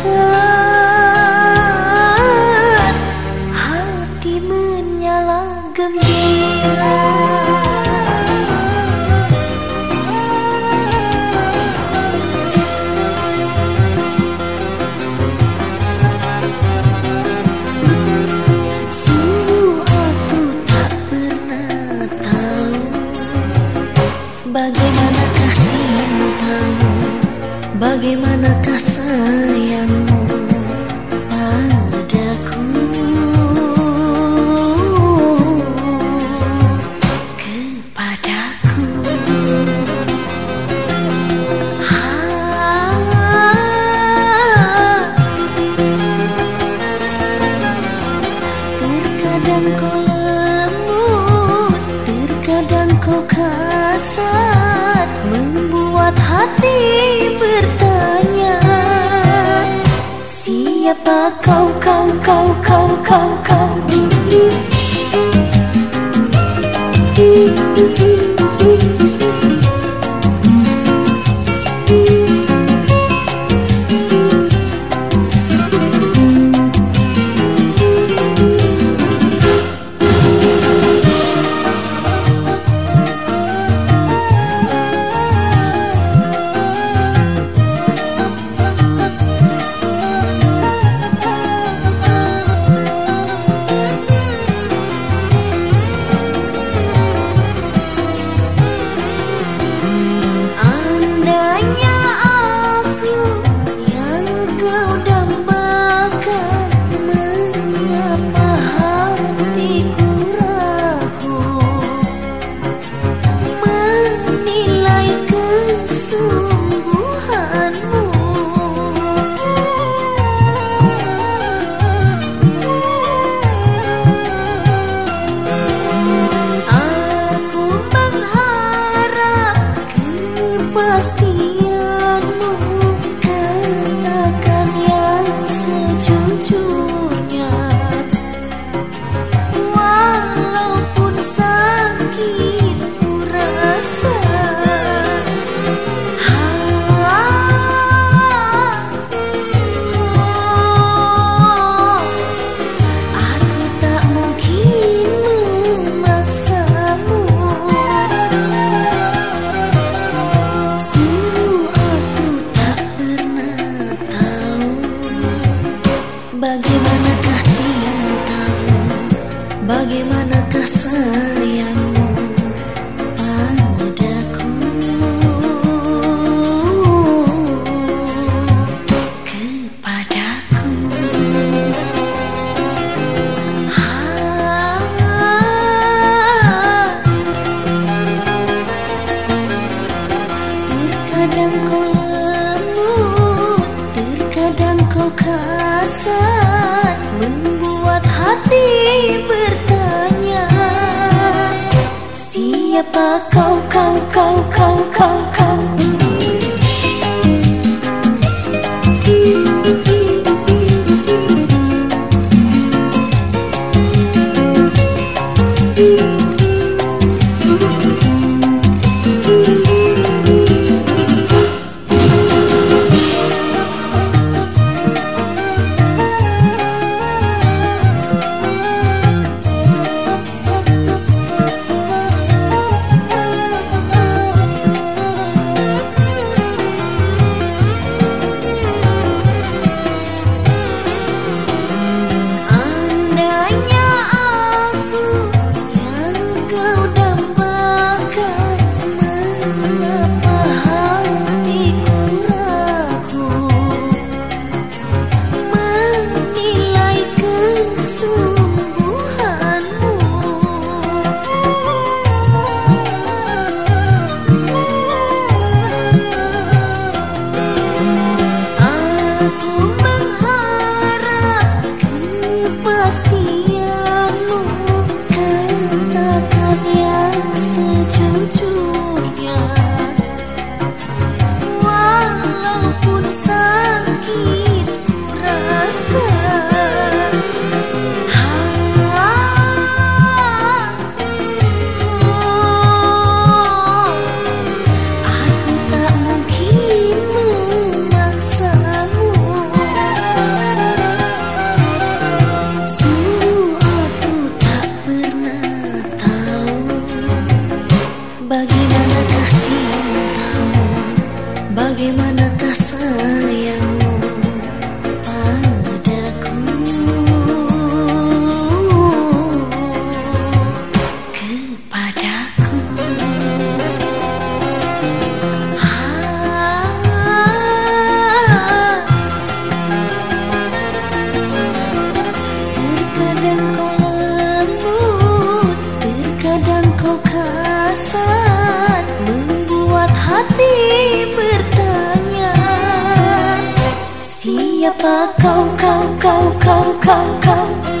dekat hati menyala gembira. 啊扣扣扣扣扣扣。todas Bagaimanakah sayangmu padaku? Kepadaku. Ha, Terkadang kau lembut Terkadang kau kasar bertanya Siapa kau, kau, kau, kau, kau, kau, kau? Bagaimana cintamu Bagaimana siapa kau kau kau kau kau kau